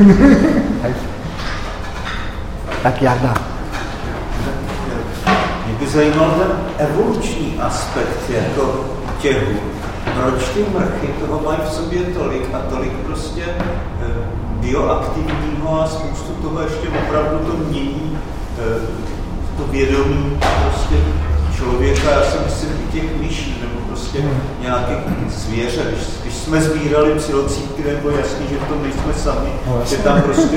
tak Jarda. Mě by zajímal ten evoluční aspekt jako těhu. Proč ty mrchy toho mají v sobě tolik a tolik prostě eh, bioaktivního a spoustu toho ještě opravdu to mění eh, to vědomí prostě člověka, já si myslím, i těch myší, nebo prostě hmm. nějakých zvěře. Když, když jsme sbírali psilocítky, nebo jasný, že v tom nejsme sami, no, že tam prostě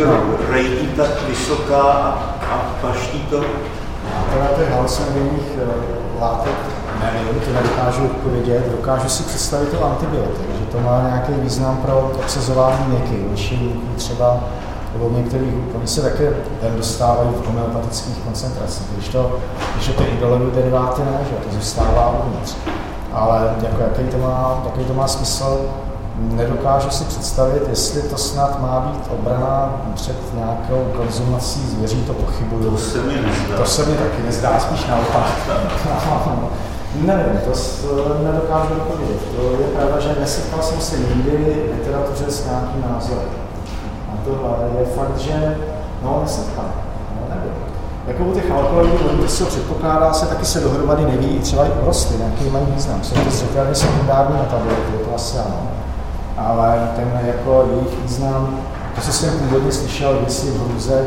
rejtí tak vysoká a, a paští to. Teda těch halucinogenních eh, látek nevím, to nedokážu odpovědět, dokážu si představit to antibiotik, že to má nějaký význam pro obsazování vyšší třeba nebo některých, oni se také den dostávají v homeopatických koncentracích, když to, když to ty idolové deriváty ne, že to zůstává uvnitř. Ale jako, jaký, to má, jaký to má smysl, nedokážu si představit, jestli to snad má být obrana před nějakou konzumací zvěří, to pochybuju. To se mi nezdá. To se mi taky nezdá, spíš naopak. Nevím, to nedokážu odpovědět. To je pravda, že nesetkal jsem se nikdy v literatuře s nějakým názorem tohle je fakt, že no, nesetkám. No, nevím. Jako u těch alkoholů, oni se předpokládá, se taky se dohromady neví, třeba i rostlin, jaký mají význam. Jsou to zřetelně sekundární metabolity, to asi ano. Ale ten jako jejich význam, to, co jsem původně slyšel kdysi v Hruze,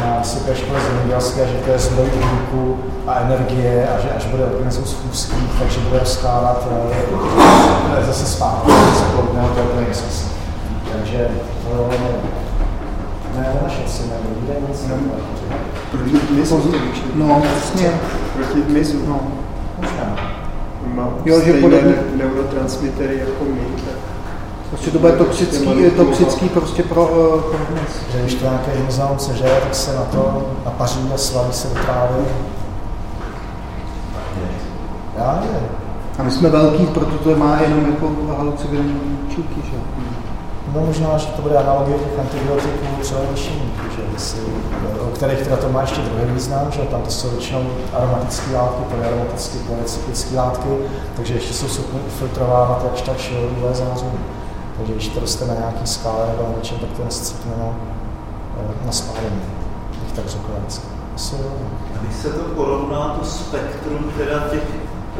na vysoké škole zemědělské, že to je zdroj uhlíku a energie a že až bude organismus chůzký, takže bude rozkládat e, zase zpátky, se plodného, to je nesmysl. Takže to, ne, našel si nebo nic Proti mizu, No, vlastně. Proti mizu. No, možná. Má jo, že bude neurotransmitery jako my, tak Prostě to bude toxický, toxický prostě pro, uh, pro dnes. Že když to nějaké dinozaur sežere, tak se na to napaří a slaví se do trávy. Já nevím. A my jsme velký, proto to má jenom jako halucinogenní účinky, že? No možná, že to bude analogie těch antibiotiků třeba lišinníků, že o kterých teda to má ještě druhý význam, že tam to jsou většinou aromatické látky, polyaromatické, polycyklické látky, takže ještě jsou filtrovávat jakž tak šilové záření. Takže když to roste na nějaký skále nebo na něčem, tak to nescítne na, eh, na spálení, bych tak řekl vždycky. A když se to porovná, to spektrum teda těch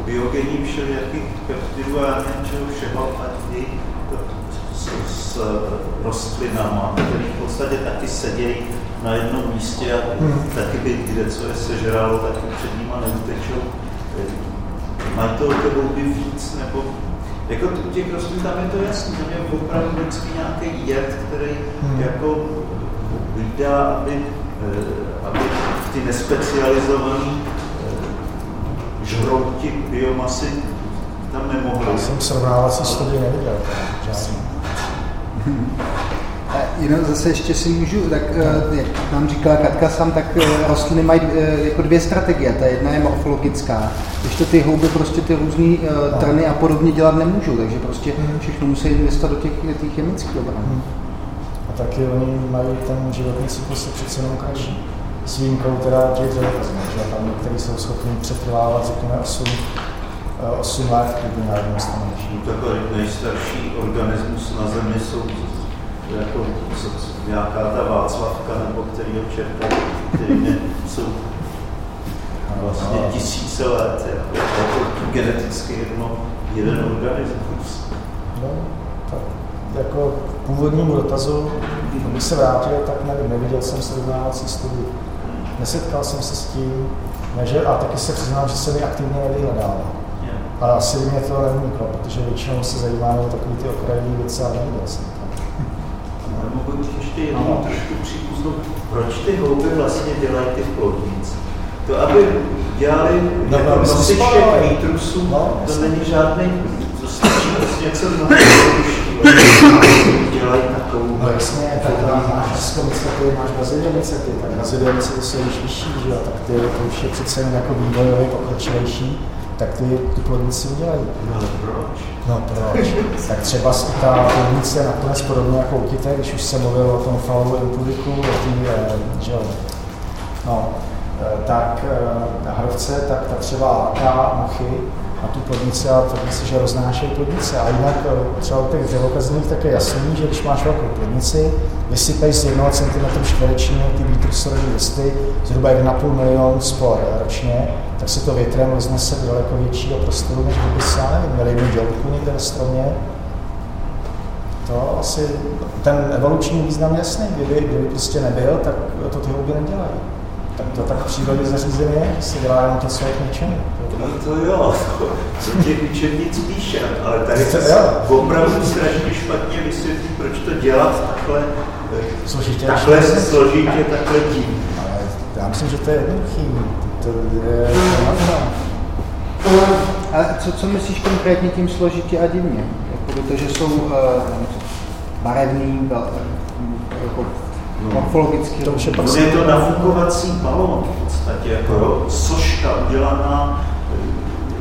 biogenních všelijakých peptidů a nevím čeho všeho, ať i s rostlinama, které v podstatě taky sedějí na jednom místě a hmm. taky by kde co je sežralo, tak před nimi neutečou. Mají to tebou by víc, nebo jako u těch rostlin tam je to jasné, tam je opravdu vždycky nějaký jed, který hmm. jako vydá, aby, eh, aby ty nespecializované eh, žrouti biomasy tam nemohly. Já jsem srovnávací studii neviděl. Žádný. Jenom zase ještě si můžu, tak eh, jak nám říkala Katka sám, tak eh, rostliny mají eh, jako dvě strategie. Ta jedna je morfologická, když to ty houby prostě ty různé trny a podobně dělat nemůžou, takže prostě všechno musí investovat do těch, těch chemických obran. Hmm. A taky oni mají ten životní cyklus přece jenom kratší. S výjimkou teda těch že tam některý jsou schopni přetrvávat, řekněme, 8 8 let klidně na jednom stanovišti. Takový nejstarší organismus na Zemi jsou jako nějaká ta Václavka nebo kterýho čerta, který jsou vlastně tisíce let, jako, jako geneticky jedno, jeden organismus. No, tak jako k původnímu dotazu, když se vrátil, tak nevím, neviděl jsem srovnávací studii. Nesetkal jsem se s tím, neže, a taky se přiznám, že se mi aktivně nevyhledával. Ale asi by mě to nevniklo, protože většinou se zajímáme o takové ty okrajové věci a neviděl jsem to. Mohu ještě jednou no. trošku příkusnout, proč ty houby vlastně dělají ty plodnice? To, aby dělali no, jako nosič těch výtrusů, no, to není žádný, to stačí prostě něco dělají takovou. No jasně, tak máš askomicety, máš baziliomicety, tak baziliomicety jsou už vyšší, že jo, tak ty to už je přece jen jako vývojově pokročilejší tak ty tu plodnici udělají. No proč? No proč? tak třeba ta plodnice nakonec podobně jako u kytek, když už jsem mluvil o tom falu impudiku, o tý, eh, že jo, no, eh, tak na eh, hrovce, tak ta třeba láká muchy na tu plodnici a tvrdí si, že roznášejí plodnice. A jinak eh, třeba u těch dřevokazných tak je jasný, že když máš velkou plodnici, vysypej z 1 cm čtverečního ty vítrsové listy, zhruba 1,5 milion spor ročně, tak se to větrem roznese do daleko většího prostoru, než kdyby se, nevím, měli jednu dělku někde ve stromě, to asi, ten evoluční význam jasný, kdyby, kdyby prostě nebyl, tak to ty houby nedělají. Tak to tak přírodě zařízené je, se dělá jenom to, co je k ničemu. No to jo, to těch učebnic píše, ale tady se opravdu strašně špatně vysvětlí, proč to dělat takhle složitě, takhle složitě, takhle tím. Ale já myslím, že to je jednoduchý. To je ale co, co myslíš konkrétně tím složitě a divně? Jako to, že jsou uh, barevný, jako no. Morfologicky. To už je, pak je to nafukovací balon v podstatě, jako soška udělaná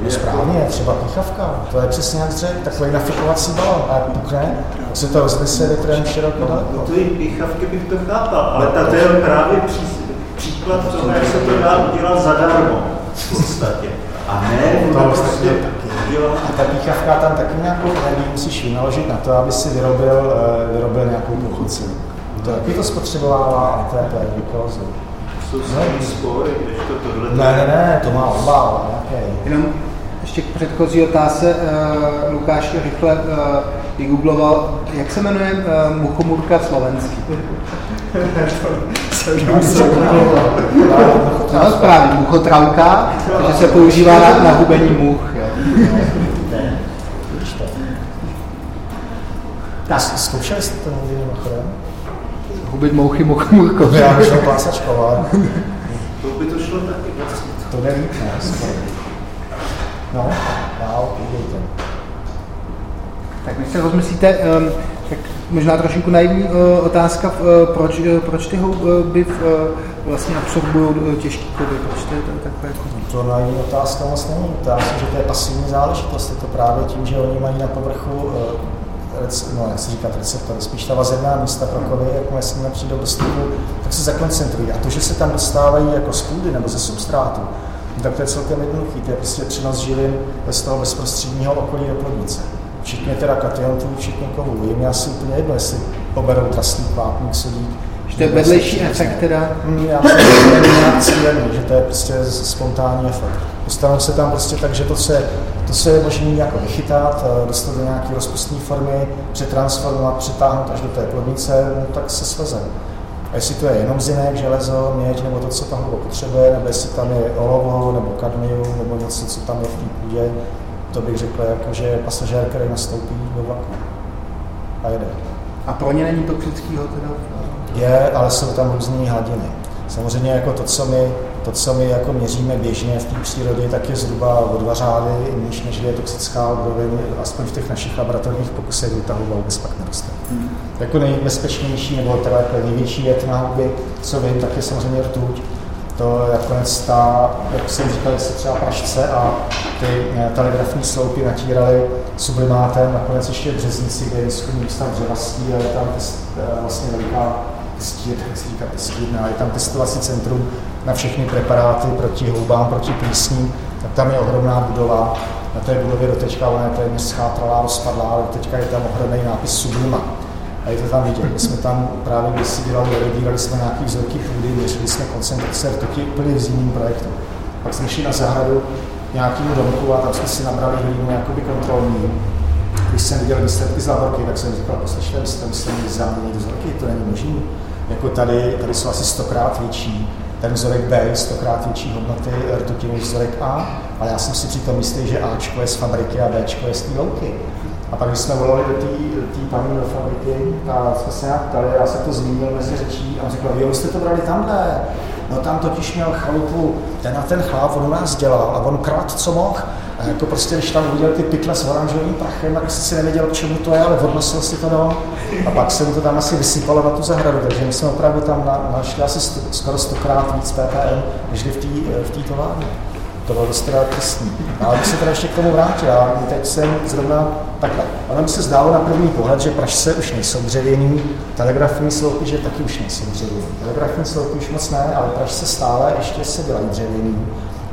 No správně, třeba píchavka, to je přesně jak dřev, takový nafukovací balon, a pukne, se to roznese větrem široko daleko. No to i píchavky bych to chápal, ale ta to je právě pří, příklad toho, jak se to dá udělat zadarmo v podstatě. A ne, to prostě A ta píchavka tam taky nějakou energii musíš vynaložit na to, aby si vyrobil, uh, vyrobil nějakou pochodci. To taky to spotřebovává ATP, glukózu. Jsou no. spory, když to tohle... Ne, ne, ne, to má obal, nějaký. Jenom ještě k předchozí otázce. Uh, Lukáš rychle uh, vygoogloval, jak se jmenuje uh, muchomurka slovensky. no, správně, muchotravka, že se používá na, na hubení much. Tak, zkoušeli jste to někdy mimochodem? Hubit mouchy muchomurkové. Já bych šel plásačkovat. To by to šlo taky vlastně. To jde líp, ne? No, dál, půjdejte. Tak když se rozmyslíte, um, tak možná trošku naivní uh, otázka, uh, proč, uh, proč ty houby uh, vlastně absorbují uh, těžké kovy, proč to je to takové jako... To naivní otázka moc není, já myslím, že to je pasivní záležitost, je to právě tím, že oni mají na povrchu uh, no, jak se říká receptory, spíš ta vazebná místa pro kovy, jakmile s nimi přijdou do styku, tak se zakoncentrují. A to, že se tam dostávají jako z půdy nebo ze substrátu, tak to je celkem jednoduchý. To je prostě přenos živin z toho bezprostředního okolí do plodnice. Včetně teda kationtů, včetně kovů. Je mi asi úplně jedno, jestli poberou trastník, vápník, sodík. To je vedlejší efekt teda? Hmm, já myslím, že to je nějak cílený, že to je prostě spontánní efekt. Dostanou se tam prostě tak, že to se, to se je možné jako vychytat, eh, dostat do nějaké rozpustné formy, přetransformovat, přetáhnout až do té plodnice, no, tak se sveze. A jestli to je jenom zinek, železo, měď, nebo to, co tam potřebuje, nebo jestli tam je olovo, nebo kadmium, nebo něco, co tam je v té půdě, to bych řekl, jako, že je pasažér, který nastoupí do vlaku a jede. A pro ně není toxický teda? Je, ale jsou tam různé hladiny. Samozřejmě jako to, co my, to, co my jako měříme běžně v té přírodě, tak je zhruba o dva řády níž, než je toxická úroveň, aspoň v těch našich laboratorních pokusech, kdy ta houba vůbec pak neroste. Hmm. Jako nejbezpečnější, nebo teda jako největší jed na houby, co vím, tak je samozřejmě rtuť. To nakonec ta, jak jsem říkal, se třeba pražce a ty eh, telegrafní sloupy natíraly sublimátem, nakonec ještě v Březnici, kde je výzkumný ústav dřevastí a je tam eh, vlastně veliká testírna, jak se říká je tam testovací centrum na všechny preparáty proti houbám, proti plísním, tak tam je ohromná budova. Na té budově doteďka, ona je téměř schátralá, rozpadlá, ale teďka je tam ohromný nápis Sublima. A je to tam vidět. My jsme tam právě, když si dělali, vybírali jsme nějaký vzorky půdy, měřili jsme koncentrace rtuti úplně v zimním projektu. Pak jsme šli na zahradu nějakému domku a tam jsme si nabrali hlínu jakoby kontrolní. Když jsem viděl výsledky z laborky, tak jsem říkal, poslyšte, vy jste mysleli zaměnit vzorky, to není možné. Jako tady, tady jsou asi stokrát větší ten vzorek B je stokrát větší hodnoty rtuti než vzorek A, ale já jsem si přitom myslel, že Ačko je z fabriky a Bčko je z té louky. A pak, jsme volali do té paní do fabriky, a jsme se nějak ptali, já se to zmínil mezi řečí a on řekl, jo, jste to brali tamhle. No tam totiž měl chalupu, ten a ten chlap, on u nás dělal a on krát, co mohl. A jako prostě, když tam uviděl ty pytle s oranžovým prachem, tak si nevěděl, k čemu to je, ale odnosil si to do. A pak se mu to tam asi vysypalo na tu zahradu, takže my jsme opravdu tam našli asi sto, skoro stokrát víc ppm, než v té v továrně. To bylo dost teda tristní. Ale bych se teda ještě k tomu vrátil. Já teď jsem zrovna takhle. Ono by se zdálo na první pohled, že pražce už nejsou dřevěný, telegrafní sloupy, že taky už nejsou dřevěný. Telegrafní sloupy už moc ne, ale pražce stále ještě se dělají dřevěný.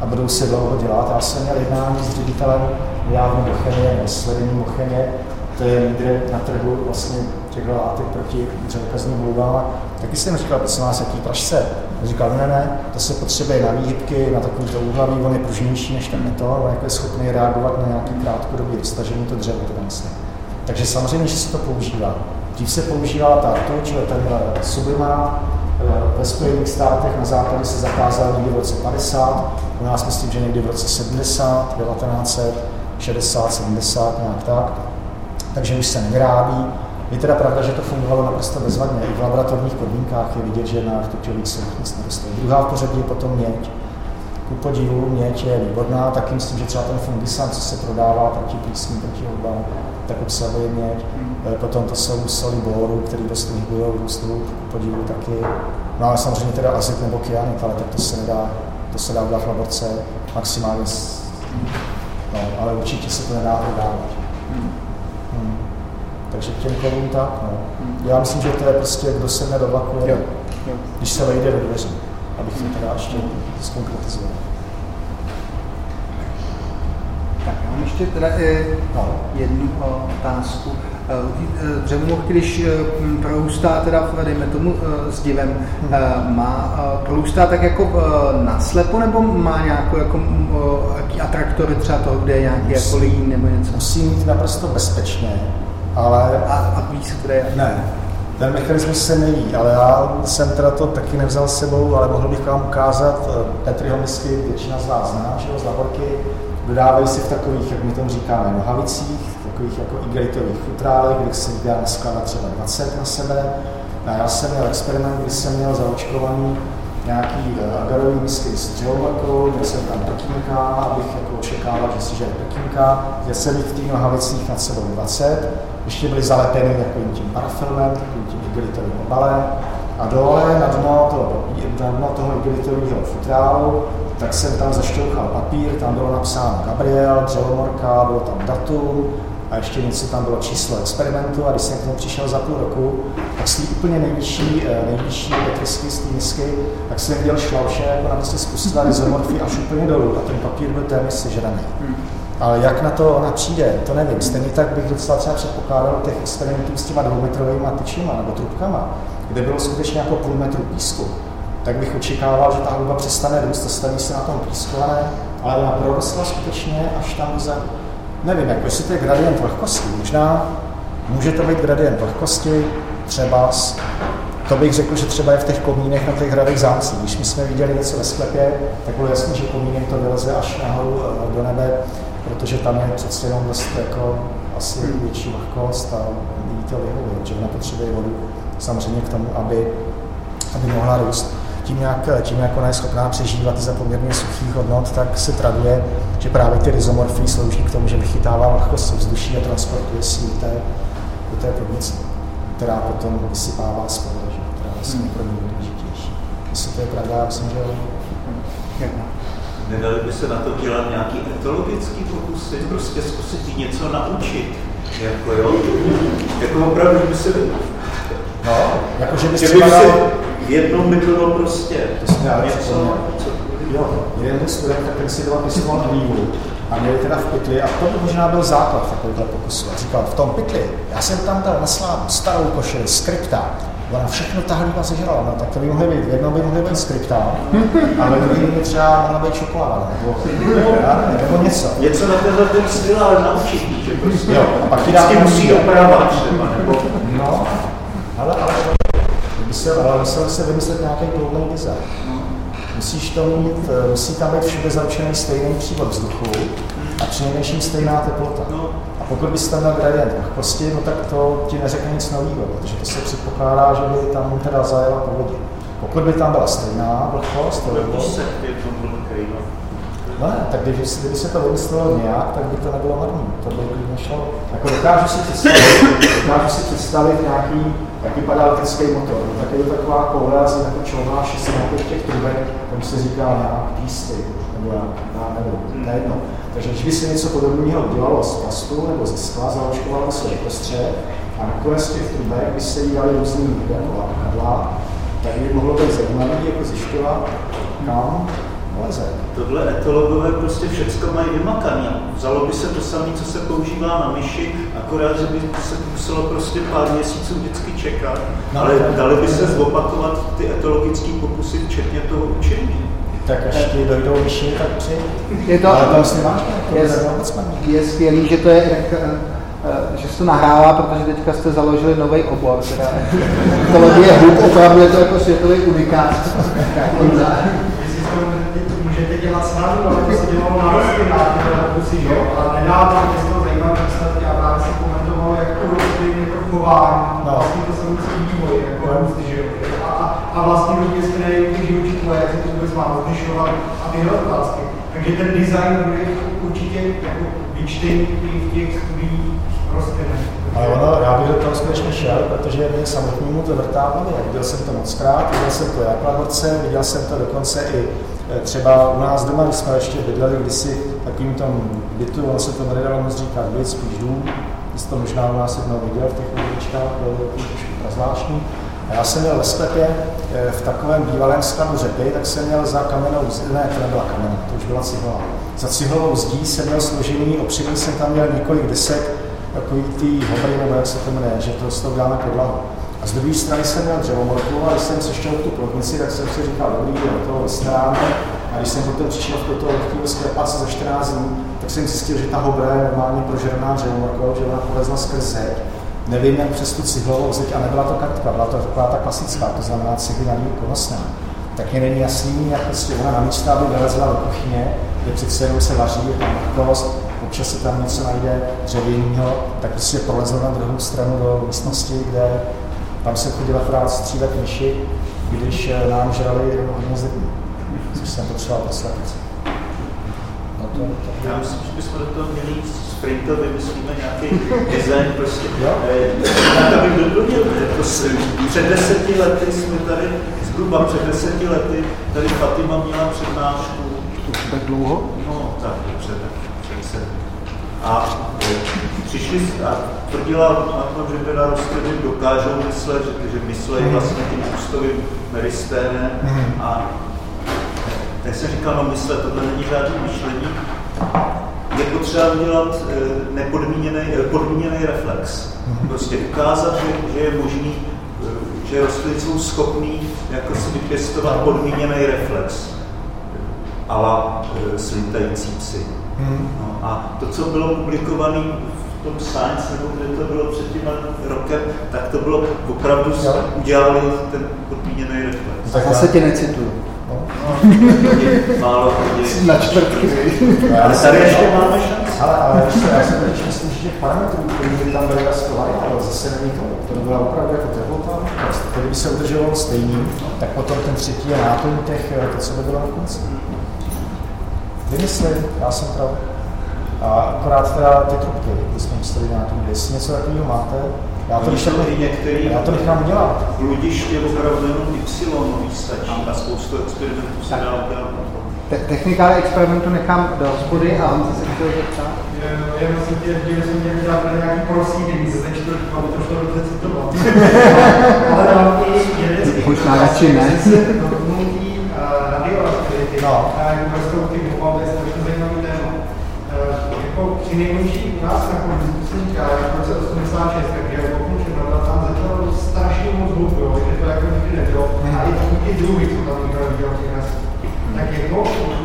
A budou si dlouho dělat. Já jsem měl jednání s ředitelem Jávny Bochemie, vedením Bochemie, to je lídr na trhu vlastně těch látek proti dřevokazním hloubám. Taky jsem říkal, prosím vás, jaký pražce. A říkal, ne, ne, to se potřebuje na výhybky, na takový to úhlaví, on je pružnější než ten metal, on jako je schopný reagovat na nějaký krátkodobý roztažení to dřevo, teda myslím. Takže samozřejmě, že se to používá. Dřív se používala ta rtuť, ten sublimát, ve Spojených státech na západě se zakázal v roce 50, u nás myslím, že někdy v roce 70, 1960, 70, nějak tak. Takže už se nevyrábí. Je teda pravda, že to fungovalo naprosto bezvadně. I v laboratorních podmínkách je vidět, že na rtuťových silách nic neroste. Druhá v pořadí je potom měď. Ku podivu měď je výborná, taky myslím, že třeba ten fungisan, co se prodává proti plísní, proti hubám, tak obsahuje měď. E, Potom to jsou soli boru, které dost vyhybují růstu, ku podivu taky. No ale samozřejmě teda azit nebo kyanit, ale tak to se nedá, to se dá udělat v laborce maximálně, s, no, ale určitě se to nedá prodávat. Hmm. Takže k těm kovům tak, no. Já myslím, že to je prostě, kdo se do vlaku, když se vejde do dveří, abych to teda ještě zkonkretizoval. Tak já mám ještě teda eh, No. jednu eh, otázku. Eh, Dřevomorky, když eh, m, prorůstá teda, dejme tomu, eh, s divem, eh, má eh, prorůstá tak jako eh, naslepo, nebo má nějakou jako, eh, atraktory třeba toho, kde je nějaký jako lín nebo něco? Musí mít naprosto bezpečně, ale A, a ví se kde je? ne, ten mechanismus se neví, ale já jsem teda to taky nevzal s sebou, ale mohl bych vám ukázat eh, Petriho misky, většina z vás zná, z laborky, dodávají si v takových, jak my tomu říkáme, nohavicích, takových jako igelitových futrálech, kde se dá naskládat třeba 20 na sebe. A já jsem měl experiment, kdy jsem měl zaočkovaný nějaký eh, agarový misky s dřevomorkou, měl jsem tam prkínka, abych jako očekával, že si žere prkínka, měl jsem v těch nohavicích nad sebou 20, ještě byly zalepeny takovým tím parafilmem, takovým tím igelitovým obalem, a dole na dno toho, papír, na dno toho igelitového futrálu, tak jsem tam zašťouchal papír, tam bylo napsáno Gabriel, dřevomorka, bylo tam datum, a ještě něco tam bylo číslo experimentu a když jsem k tomu přišel za půl roku, tak z úplně nejvyšší, eh, nejvyšší petrisky, z té misky, tak jsem viděl šlauše, jak ona prostě spustila rizomorfy až úplně dolů a ten papír byl téměř sežraný. Ale jak na to ona přijde, to nevím. Stejně tak bych docela třeba předpokládal těch experimentů s těma dvoumetrovými tyčima nebo trubkama, kde bylo skutečně jako půl metru písku, tak bych očekával, že ta hluba přestane růst a staví se na tom písku, ale, ale ona prorostla skutečně až tam za, nevím, jako jestli to je gradient vlhkosti, možná může to být gradient vlhkosti, třeba s, to bych řekl, že třeba je v těch komínech na těch hradech zámcích. Když my jsme viděli něco ve sklepě, tak bylo jasné, že komínek to vyleze až nahoru eh, do nebe, protože tam je přece jenom dost jako asi větší vlhkost a to vyhovuje, že ona potřebuje vodu samozřejmě k tomu, aby, aby mohla růst. Tím jak, tím, jak ona je schopná přežívat i za poměrně suchých hodnot, tak se traduje, že právě ty rizomorfy slouží k tomu, že vychytává vlhkost vzduší a transportuje si do té, do té podnice, která potom vysypává spolu, že? která je vlastně pro ní důležitější. Jestli to je pravda, já myslím, že jo. Nedali by se na to dělat nějaký etologický pokusy, prostě zkusit něco naučit. Jako jo, jako opravdu, by se, No, jakože bys že by se jednou mydlo prostě. To jsi měl něco, co, Jo, jeden ten student, tak ten si dal pěstoval hlívu a měli teda v pytli a to by možná byl základ takovýhle pokusu. A říkal, v tom pytli, já jsem tam dal na slávu starou košili, skripta, ona všechno ta hlíva sežrala, no tak to by mohly být, v jednom by mohly být skripta, a ve druhém by třeba mohla být čokoláda, nebo, nebo něco. něco na tenhle ten styl, ale naučit jí, že prostě Jo, a pak vždycky musí opravovat třeba, nebo No, ale, ale, ale musel se vymyslet nějaký kloubný design. Musíš to mít, eh, musí tam být všude zaručený stejný přívod vzduchu a přinejmenším stejná teplota. No. A pokud bys tam měl gradient vlhkosti, no tak to ti neřekne nic nového, protože to se předpokládá, že by tam teda zajela po vodě. Pokud by tam byla stejná vlhkost, to by bylo, no. Ne, tak kdyby, kdyby se to vymyslelo nějak, tak by to nebylo marný. To by klidně šlo. Jako dokážu si představit, dokážu si představit nějaký, jak vypadá elektrický motor. No, tak je to taková koule, asi jako človná šest nějakých těch trubek, tomu se říká nějak písty, nebo já nevím, to je jedno. Takže když by se něco podobného udělalo z plastu nebo ze skla, zaočkovalo se uprostřed a nakonec těch trubek by se jí dali různý jako lákadla, tak by mohlo být zajímavé jako zjišťovat, kam leze. Tohle etologové prostě všecko mají vymakané. Vzalo by se to samé, co se používá na myši, akorát, že by se muselo prostě pár měsíců vždycky čekat, no, ale dali by se zopakovat ty etologické pokusy, včetně toho učení. Tak až ti dojdou myši, tak při... Je to, ale to vlastně máš, je, je skvělý, že to je Eh, že se to nahrává, protože teďka jste založili nový obor, teda ekologie hub, opravdu je to jako světový unikát. to se dělalo na rostlinách, pokusy, jo, ale nedávno mě z toho zajímavé výsledky a právě se komentovalo, jak to rostliny jako chování, no. vlastně to samotný vývoj, jako růst, že jo. A, a, a vlastně vůbec nejenom ty živočichové, jak se to vůbec má rozlišovat a tyhle otázky. Takže ten design bude určitě jako vyčtení v těch studiích ale ono, já bych do toho skutečně šel, protože mě samotnému to vrtá hlavě. Viděl jsem to moc krát, viděl jsem to jak na dvorce, viděl jsem to dokonce i třeba u nás doma, jsme ještě bydleli kdysi takovým tom bytu, ono se to nedalo moc říkat byt, spíš dům, jsi to možná u nás jednou viděl v těch uličkách, to trošku zvláštní. A já jsem měl ve sklepě e, v takovém bývalém skladu řepy, tak jsem měl za kamenou, ne, to nebyla kamená, to už byla cihlová. Za cihlovou zdí jsem měl složený, opřený jsem tam měl několik desek takový ty hobry, nebo jak se to jmenuje, že to z toho uděláme podlahu. A z druhé strany jsem měl dřevomorku a když jsem sešel tu plotnici, tak jsem si říkal, dobrý, do toho strán. A když jsem potom přišel do toho lehkého sklepace za 14 dní, tak jsem zjistil, že ta hobra je normálně prožraná dřevomorkou, že ona polezla skrz zeď. Nevím, jak přes tu cihlovou zeď, a nebyla to kartka, byla to taková ta klasická, to znamená cihly na ní konosná. Tak mě není jasný, jak prostě ona namísto, aby vylezla do kuchyně, kde přece jenom se vaří, je tam kost, občas se tam něco najde dřevěného, tak prostě prolezl na druhou stranu do místnosti, kde tam se chodila akorát střílet myši, když eh, nám žrali hodně zrní, což jsem potřeboval poslat. No to, to... Já myslím, že bychom do toho měli sprinto, vymyslíme nějaký design, prostě, tak abych doplnil, prostě před deseti lety jsme tady, zhruba před deseti lety, tady Fatima měla přednášku. Už tak dlouho? No, tak, před, před a přišli a tvrdila na tom, že teda rostliny dokážou myslet, že, že myslejí vlastně tím půstovým meristénem mhm. a tak jsem říkal, no myslet, tohle není žádný myšlení, je potřeba udělat eh, nepodmíněný eh, podmíněný reflex. Mhm. Prostě ukázat, že, že je možný, eh, že rostliny jsou schopný jako si vypěstovat podmíněný reflex ala slítající psy. No, a to, co bylo publikované v tom Science, nebo kde to bylo před tím rokem, tak to bylo opravdu, jo. udělali ten podmíněný reflex. Tak zase tě necituju. No. Málo hodně. Na čtvrtky. Ale tady ještě máme šanci. Ale, ale já si teď myslím, že těch parametrů, které by tam byly skvělé, ale zase není to. To byla opravdu jako teplota. Kdyby se udržovalo stejný, tak potom ten třetí je náplň těch, to, co by bylo na konci. Vymyslím, já jsem prav. A akorát teda ty trubky, ty jsme mysleli na tom, jestli něco takového máte, já to, nechám, některý, já to nechám udělat. Bludiště opravdu jenom Y stačí a spoustu experimentů se dá udělat Te- technika experimentu nechám do hospody a on se chtěl zeptat. Jenom jsem tě, že jsem tě viděl na nějaký prosídení se začít aby to šlo dobře citovat. Ale tam i jeden z Možná radši ne. Mluví radioaktivity, no. jak rostou ty Při nejmenší u nás na konzultníka, v roce 86, tak je dokončeno, tam začalo strašně moc hluku, že to jako nikdy nebylo. A i ty druhy, co tam někdo viděl těch tak jako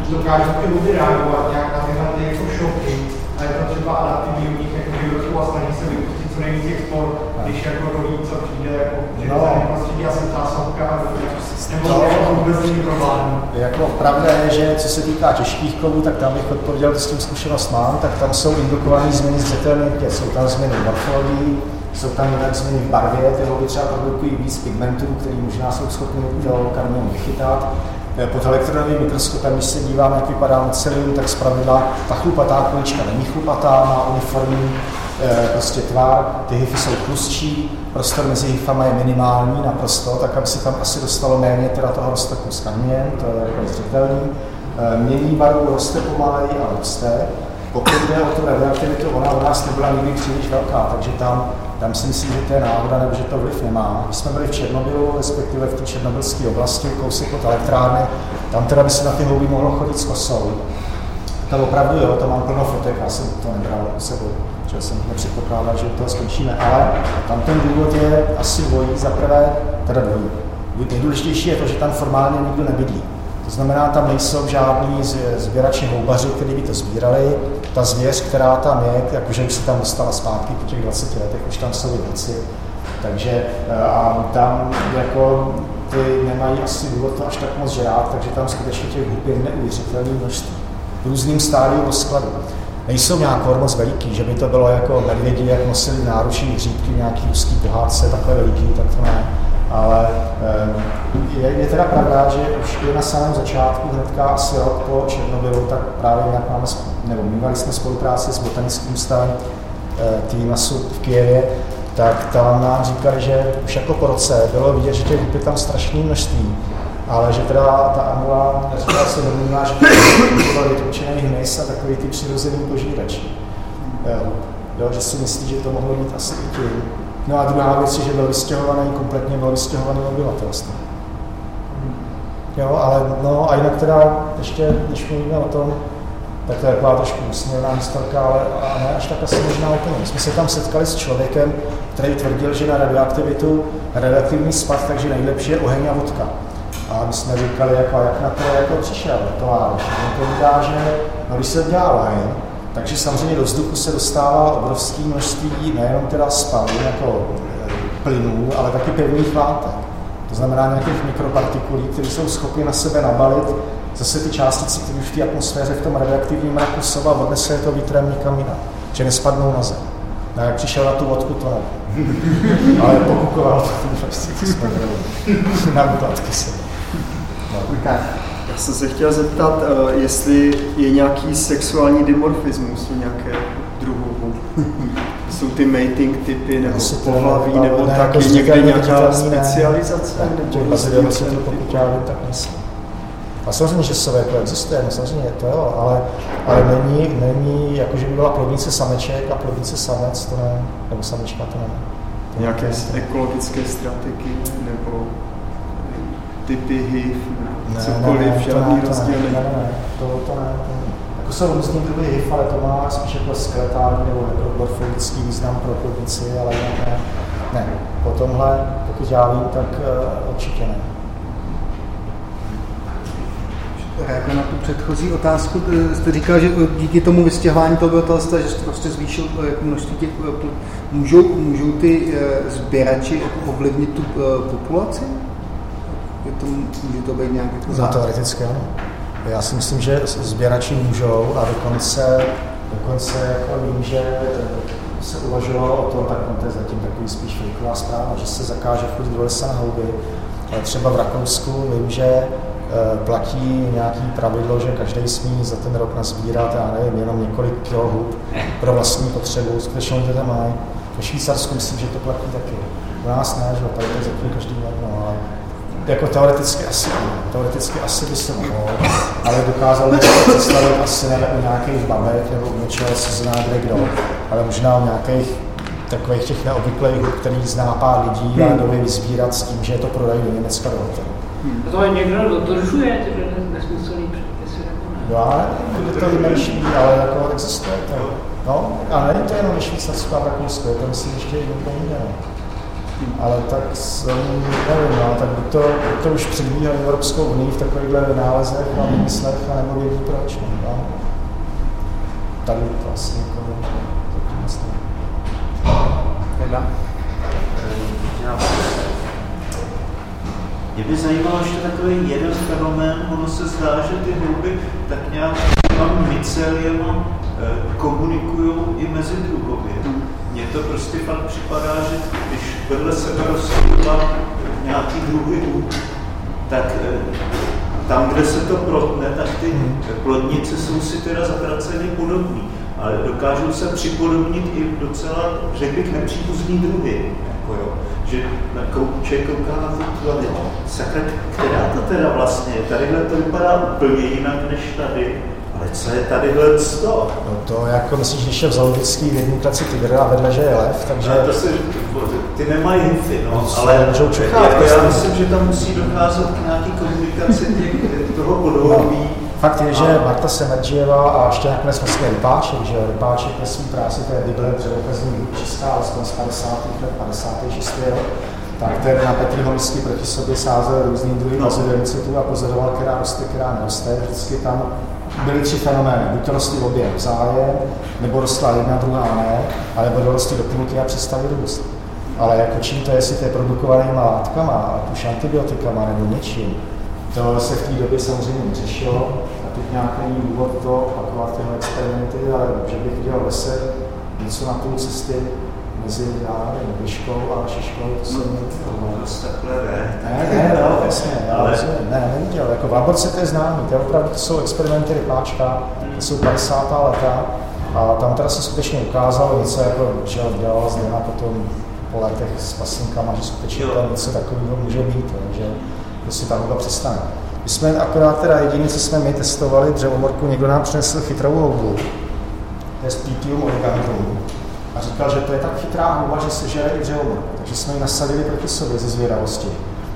dokážou ty lidi reagovat nějak na tyhle ty jako šoky a je to třeba adaptivní u nich jako výrobců a snaží se vypustit nejvíc těch spor, když jako nový co přijde, jako, že no. se prostředí asi zásovka, nebo to vůbec není problém. Jako pravda je, že co se týká těžkých kovů, tak tam bych odpověděl, s tím zkušenost mám, tak tam jsou indukované změny zřetelných jsou tam změny morfologii, jsou tam jinak změny v barvě, ty houby třeba produkují víc pigmentů, které možná jsou schopny to karmium vychytat. Eh, pod elektronovým mikroskopem, když se dívám, jak vypadá mycelium, tak zpravidla ta chlupatá kulička není chlupatá, má uniformní prostě tvar, ty hyfy jsou tlustší, prostor mezi hyfama je minimální naprosto, tak aby se tam asi dostalo méně teda toho roztoku s kamněm, to je jako zřetelný. E, mění barvu, roste pomaleji a roste. Pokud jde o tu radioaktivitu, ona u nás nebyla nikdy příliš velká, takže tam tam si myslím, že to je náhoda nebo že to vliv nemá. Když jsme byli v Černobylu, respektive v té černobylské oblasti, kousek od elektrárny, tam teda by se na ty houby mohlo chodit s kosou. To opravdu jo, to mám plno fotek, já jsem to nebral sebou, že jsem nepředpokládal, že to skončíme, ale tam ten důvod je asi dvojí, za prvé, teda dvojí. Nejdůležitější je to, že tam formálně nikdo nebydlí. To znamená, tam nejsou žádní sběrači houbaři, kteří by to sbírali. Ta zvěř, která tam je, jakože už se tam dostala zpátky po těch 20 letech, už tam jsou věci. Takže eh, a tam jako ty nemají asi důvod to až tak moc žrát, takže tam skutečně těch hub je neuvěřitelné množství. V různým stádiu rozkladu. Nejsou nějak moc veliký, že by to bylo jako medvědi, jak nosili náruční hříbky nějaký ruský pohádce, takhle veliký, tak to ne. Ale eh, je, je teda pravda, že už je na samém začátku, hnedka asi rok po Černobylu, tak právě jak máme, nebo mývali jsme spolupráci s botanickým stavem eh, Týmasu v Kijevě, tak tam nám říkali, že už jako po roce bylo vidět, že těch tam strašné množství, ale že teda ta amula, říkala se domnívá, že to bylo vytvočený hmyz a takový ty přirozený požírači. Jo, že si myslí, že to mohlo být asi i tím. No a druhá věc je, že byl vystěhovaný, kompletně byl vystěhovaný obyvatelstvo. Jo, ale no a jinak teda ještě, když mluvíme o tom, tak to je taková trošku úsměvná historka, ale a ne až tak asi možná úplně. My jsme se tam setkali s člověkem, který tvrdil, že na radioaktivitu, radioaktivní spad, takže nejlepší je oheň a vodka. A my jsme říkali, jako, jak na to jako přišel továř. On povídá, že no, když se dělá oheň, takže samozřejmě do vzduchu se dostává obrovské množství nejenom teda spalin jako eh, plynů, ale taky pevných látek. To znamená nějakých mikropartikulí, které jsou schopny na sebe nabalit zase ty částice, které v té atmosféře v tom radioaktivním mraku jsou a odnese je to vítrem někam jinam, že nespadnou na zem. No, jak přišel na tu vodku, to nevím. Ale pokukoval to prostě, co jsme na utátky se. No jsem se chtěl zeptat, uh, jestli je nějaký sexuální dimorfismus u nějaké druhu. Jsou ty mating typy nebo Asi pohlaví, nebo, nebo ne, taky jako někde nějaká specializace? Ne, nebo těch to pokud já vím, tak nejsem. A samozřejmě, že se jako existuje, no samozřejmě to jo, ale, ale není, není, jako že by byla plodnice sameček a plodnice samec, to ne, nebo samička, to ne. Nějaké ekologické strategie nebo typy HIV, ne, cokoliv, ne, žádný rozdíl ne, ne, ne, to, to ne, to ne. Jako jsou různý druhy HIV, ale to má spíš jako skeletální nebo morfologický význam pro plodnici, ale ne, ne. ne. Po tomhle, pokud já vím, tak uh, určitě ne. Jako na tu předchozí otázku, eh, jste říkal, že díky tomu vystěhování toho obyvatelstva, že jste prostě zvýšil jako množství těch, můžou, můžou ty sběrači jako ovlivnit tu populaci? To, může to být nějak jako no, teoreticky ano. Já si myslím, že sběrači můžou a dokonce, dokonce jako vím, že se uvažovalo o tom, tak to je zatím takový spíš fejková zpráva, že se zakáže chodit do lesa na houby. Ale třeba v Rakousku vím, že e, platí nějaký pravidlo, že každý smí za ten rok nazbírat, já nevím, jenom několik kilo hub pro vlastní potřebu. Skutečně to tam mají. Ve Švýcarsku myslím, že to platí taky. U nás ne, že tady to zatím každý ale jako teoreticky asi teoreticky asi by se mohlo, ale dokázal bych představit asi ne u nějakých babek nebo u něčeho, co zná kde kdo, ale možná u nějakých takových těch neobvyklých, který zná pár lidí a hmm. doví vyzbírat s tím, že to prodají do Německa do hotelu. Hmm. To je někdo dodržuje tyhle nesmyslný předpisy? Jo, ale kde to vymýšlí, ale jako existuje to. No, a není to jenom ve Švýcarsku a v Rakousku, je to myslím ještě i jinde. Ale tak jsem, nevím, no, tak by to, by to už předbíhali Evropskou unii v takovýchhle nálezech a výmyslech a nebo vědí proč. No. Tady to asi jako myslím. Teda? Mě by zajímalo ještě takový jeden fenomén, ono se zdá, že ty houby tak nějak myceliema eh, komunikují i mezi druhově. Mně to prostě fakt připadá, že když vedle sebe rostou nějaký druhy tak eh, tam, kde se to protne, tak ty plodnice jsou si teda zatraceně podobné. Ale dokážou se připodobnit i docela, řekl bych, nepříbuzný druhy. Jako jo. Že člověk kouká na tu planetu. Sakra, která to teda vlastně je? Tadyhle to vypadá úplně jinak než tady. Ale co je tady to? No to jako myslíš, když je v zoologický v jedné klaci tygr a vedle, že je lev, takže... No, to si, ty nemají infy, no, ale jako já myslím, že tam musí docházet k nějaký komunikaci těch, toho podhoubí. No Fakt je, že Marta Semerģieva a ještě nakonec vlastně Rypáček, že Rypáček ve svým práci té Bible dřevokazní česká alespoň z 50. let, 56. rok, tak ten na Petrýho místě proti sobě sázel různý druhy no. a pozoroval, která roste, která neroste. Vždycky tam byly tři fenomény. Buď to rostly obě vzájem, nebo rostla jedna, druhá ne, ale nebo dorostly doplňky a přestali růst. Ale jako čím to je, jestli to je produkovanýma látkama, ať už antibiotikama nebo něčím, to se v té době samozřejmě neřešilo a teď nějak není důvod to opakovat tyhle experimenty, ale že bych dělal v lese něco na půl cesty mezi, já nevím, Vyškou a Šiškou, to jsem no, to takhle ne. Ne, ne, no, jasně, ale... ne, neviděl, jako v laborce to je známý, to je opravdu, to jsou experimenty rybáčka, to jsou 50. leta, a tam teda se skutečně ukázalo něco, jako, že dělala Zdena potom po letech s pasinkama, že skutečně tam něco takového může být, že prostě ta houba přestane. My jsme akorát teda jediné, co jsme my testovali dřevomorku, někdo nám přinesl chytrou houbu, to je Spitium origandum, a říkal, že to je tak chytrá houba, že se žere i dřevomorku, takže jsme ji nasadili proti sobě ze zvědavosti.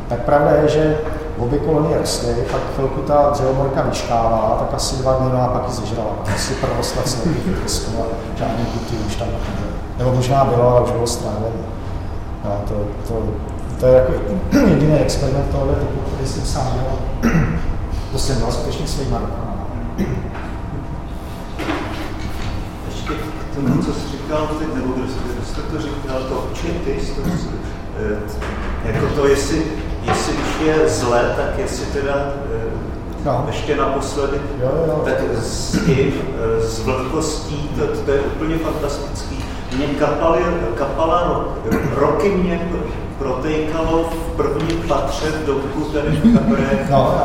Tak pravda je, že obě kolonie rostly, pak chvilku ta dřevomorka vyškávala, tak asi dva dny, no a pak ji zežrala. Asi prorostla celý trysku a žádný kuty už tam nebylo. Nebo možná bylo, ale už bylo strávené. No, to, to, to je jako jediný experiment tohoto typu, který jsem sám dělal. To jsem dělal skutečně svýma rukama. Ještě k tomu, co jsi říkal teď, nebo kdo jste to říkal, to určitě, eh, jako to, jestli, jestli když je zlé, tak jestli teda eh, no. ještě naposledy, jo, jo. tak s tím, eh, s vlhkostí, to, to je úplně fantastický. Mě kapaly, kapala roky mě protékalo v prvním patře v domku tady v Kabré no,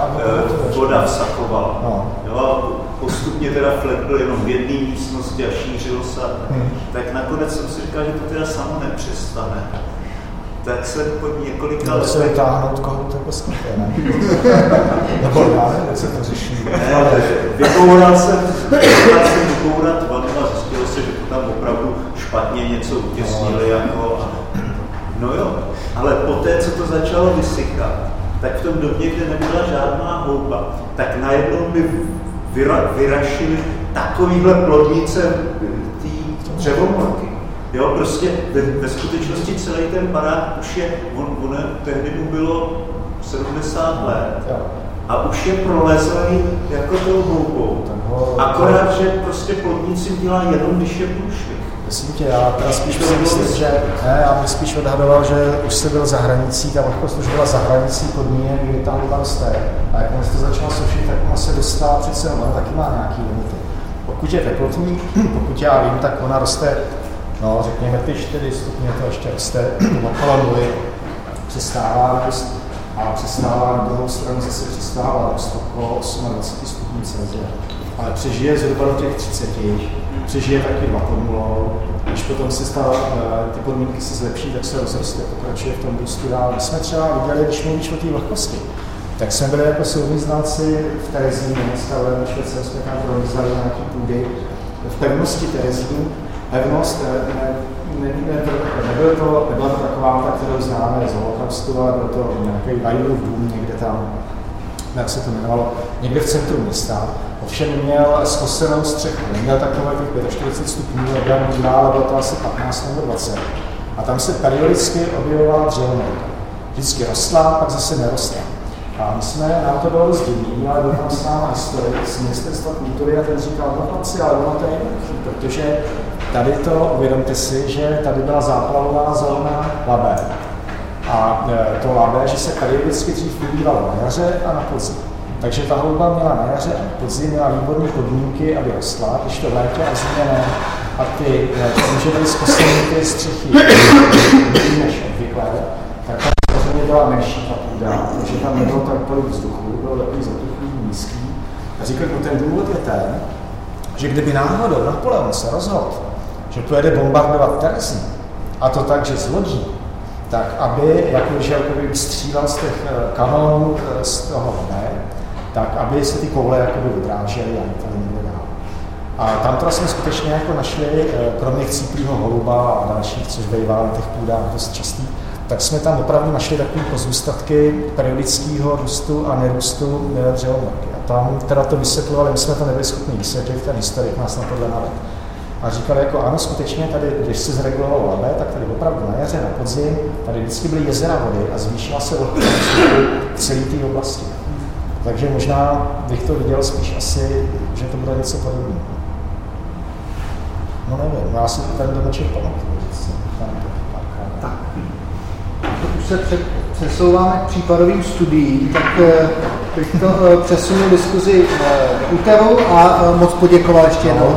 voda vsakovala. No. Jo, postupně teda flekl jenom v jedné místnosti a šířilo se. Hmm. Tak nakonec jsem si říkal, že to teda samo nepřestane. Tak jsem po několika letech... se vytáhnout kohout jako sklepě, ne? Nebo já nevím, jak se to řeší. Ne, vyboural jsem, jsem vybourat vanu a zjistilo se, že to tam opravdu špatně něco utěsnili no. jako No jo, ale poté, co to začalo vysychat, tak v tom době, kde nebyla žádná houba, tak najednou by vyra, vyrašili takovýhle plodnice té dřevomorky. Jo, prostě ve, ve skutečnosti celý ten barák už je, on, on tehdy mu bylo 70 let a už je prolezlý jako tou houbou. Akorát, že prostě plodnici dělá jenom, když je průšvih. Myslím tě, já teda spíš si myslím, že ne, já bych spíš odhadoval, že už se byl za hranicí, ta vlhkost už byla za hranicí podmínek, kdy tam houba roste. A jak to začalo sušit, tak ona se dostala přece, ona taky má nějaký limity. Pokud je teplotní, pokud já vím, tak ona roste, no řekněme ty 4 stupně, to ještě roste okolo nuly, přestává růst a přestává na druhou stranu zase přestává růst okolo 28 stupňů Celsia. Ale přežije zhruba do těch 30 přežije taky vakuumulou. Když potom se stala, eh, ty podmínky se zlepší, tak se rozroste, pokračuje v tom růstu dál. My jsme třeba viděli, když mluvíš o té vlhkosti, tak jsme byli jako soudní znalci v Terezíně, dneska v Švédsku jsme tam prolízali nějaký půdy v pevnosti Terezín. Pevnost, ne, ne, ne, ne, nebyl to, nebyla to taková ta, kterou známe z holokaustu, ale byl to nějaký Weilův dům někde tam, jak se to jmenovalo, někde v centru města. Ovšem měl skosenou střechu, neměl takové těch 45 stupňů, nebyl možná, ale bylo to asi 15 nebo 20. A tam se periodicky objevovala dřevomorka. Vždycky rostla, pak zase nerostla. A my jsme, nám to bylo rozdělení, ale byl tam s náma historik z ministerstva kultury a ten říkal, no chlapci, ale ono to je jednoduché, protože tady to, uvědomte si, že tady byla záplavová zóna labé. A e, to labé, že se periodicky dřív vybývalo na jaře a na podzim. Takže ta houba měla na jaře a podzim měla výborné podmínky, aby rostla, když to létě a zimě ne. A ty, tím, že byly zkoseny ty střechy než obvykle, tak tam samozřejmě byla menší ta půda, takže tam nebylo tak tolik vzduchu, bylo takový zatuchlý, nízký. A říkal mu, ten důvod je ten, že kdyby náhodou Napoleon se rozhodl, že pojede bombardovat Terezín, a to tak, že z lodí, tak aby, jako, že jako by střílel z těch eh, kanonů eh, z toho ne, tak aby se ty koule jakoby odrážely a tady někde dál. A tam teda jsme skutečně jako našli, eh, kromě chcíplýho holuba a dalších, což bývá na těch půdách dost častý, tak jsme tam opravdu našli takové pozůstatky periodického růstu a nerůstu dřevomorky. A tam teda to vysvětlovali, my jsme to nebyli schopni vysvětlit, ten historik nás na tohle navedl. A říkali jako ano, skutečně tady, když se zregulovalo labe, tak tady opravdu na jaře, na podzim, tady vždycky byly jezera vody a zvýšila se vlhkost celé té oblasti. Takže možná bych to viděl spíš asi, že to bude něco podobného. No nevím, já si ten domeček pamatuju, to tak. Už se přesouváme k případovým studiím, tak eh, bych to eh, přesunul diskuzi k úteru a eh, moc poděkoval ještě jednou.